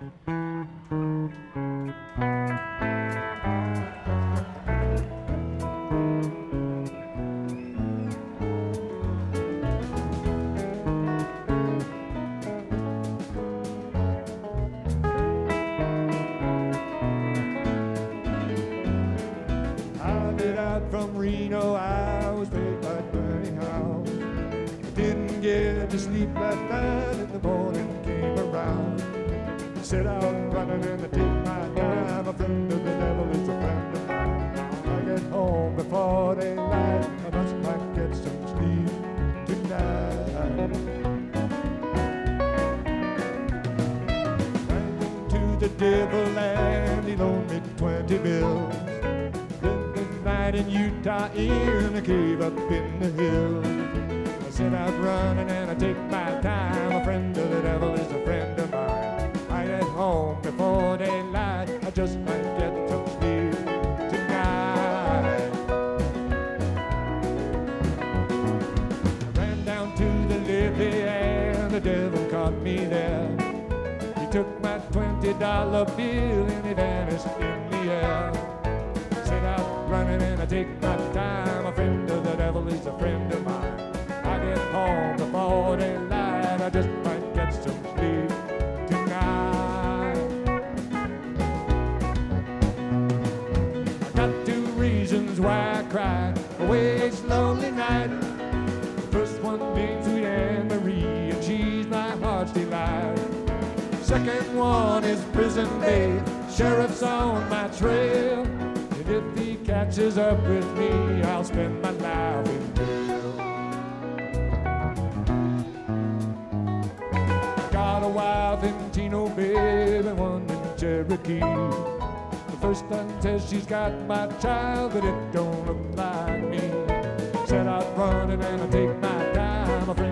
I get out from Reno, I was paid by Bernie House. Didn't get to sleep last night, and the morning came around. Set out running and I take my time. A friend of the devil is a friend of mine. I get home before daylight, I must might get some sleep tonight. Ran to the devil and he loaned me twenty bills. Spent the night in Utah in a cave up in the hills. I set out running and I take my took my twenty dollar bill and he vanished in the air. Set out running and I take my time. A friend of the devil is a friend of mine. I get home before daylight. I just might get some sleep tonight. I got two reasons why I cry away each lonely night. The first one being sweet Anne Marie, Second one is prison babe, sheriff's on my trail. And if he catches up with me, I'll spend my life in jail. Got a wife in Chino, and one in Cherokee. The first one says she's got my child, but it don't look like me. Set out running and I take my time.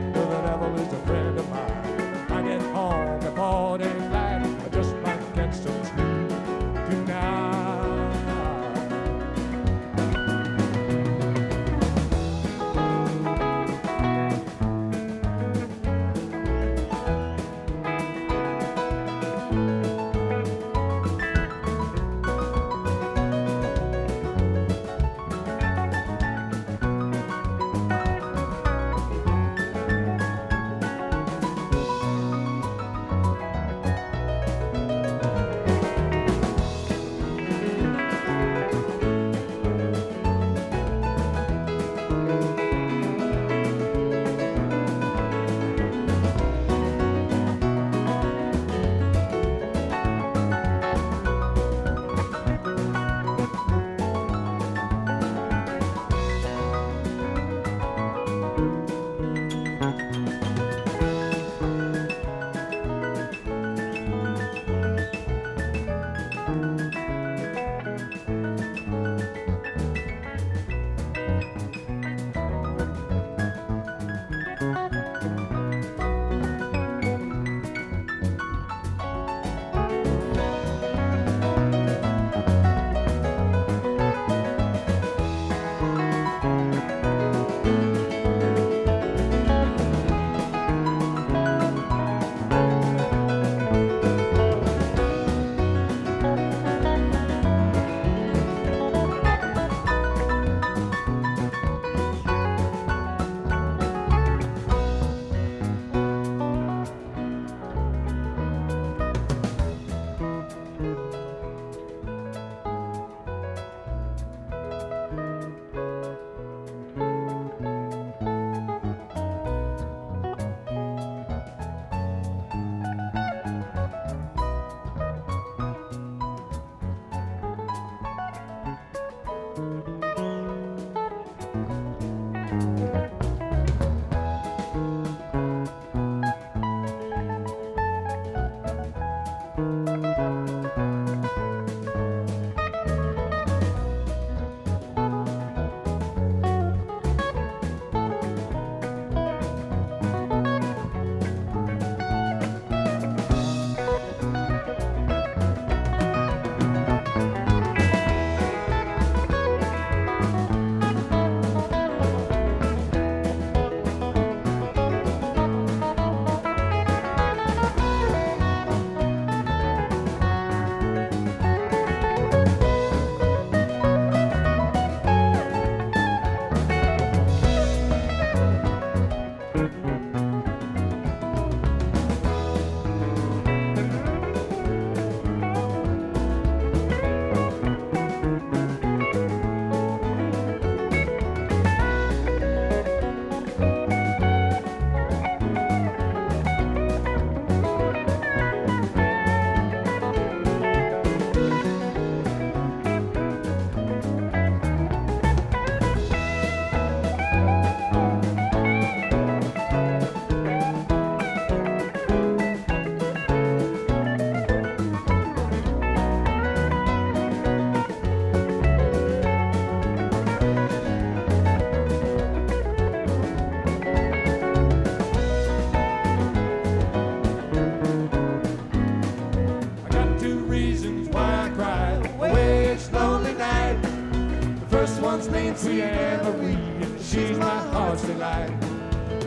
She's my heart's delight.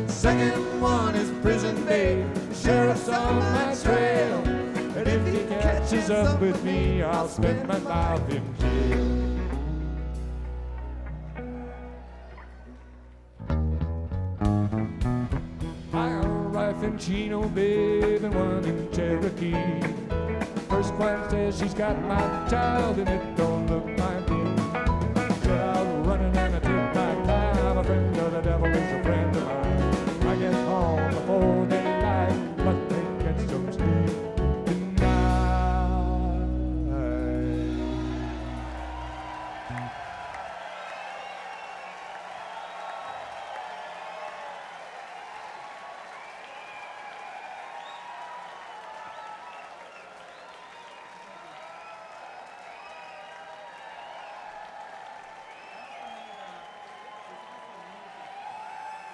Second one is Prison the sheriff's on my trail. And if he catches up with me, I'll spend my life in jail. In Chino, babe, and one in Cherokee. First wife says she's got my child, and it don't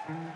Thank